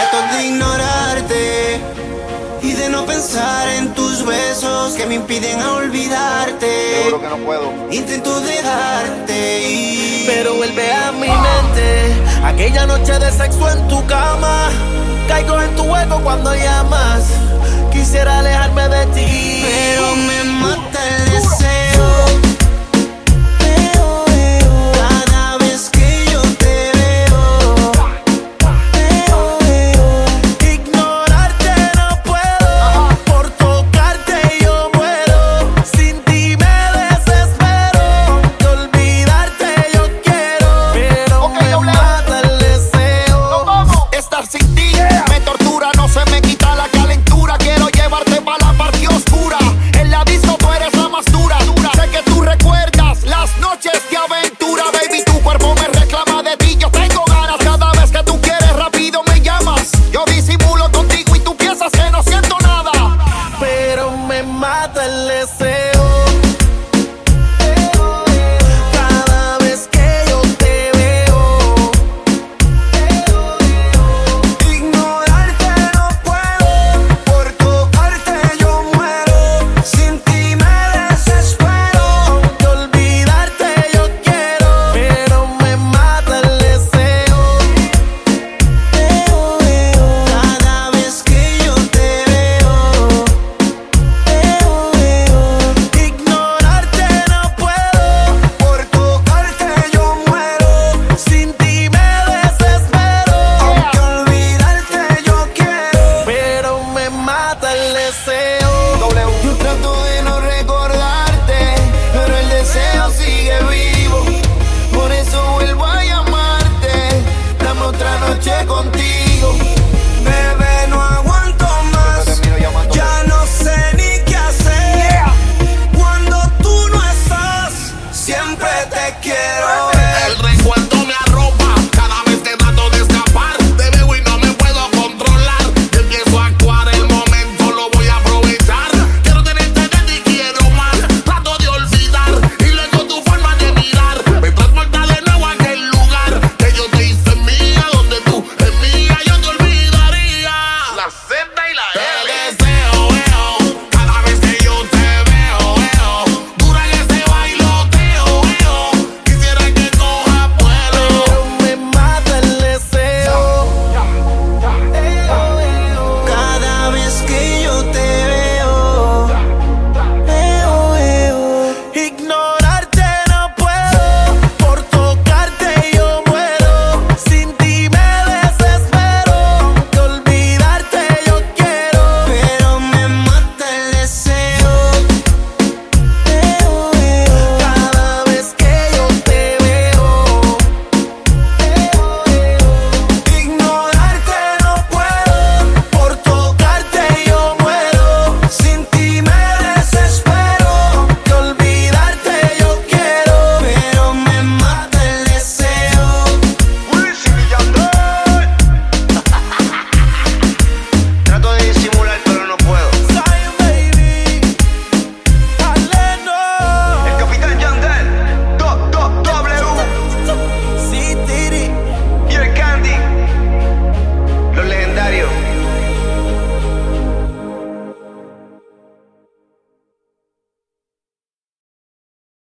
Trato de ignorarte y de no pensar en tus besos que me impiden olvidarte. Seguro que no puedo. Intento dejarte. Pero vuelve a mi mente aquella noche de sexo en tu cama. Caigo en tu hueco cuando llamas. Quisiera alejarme de ti el. noche contigo.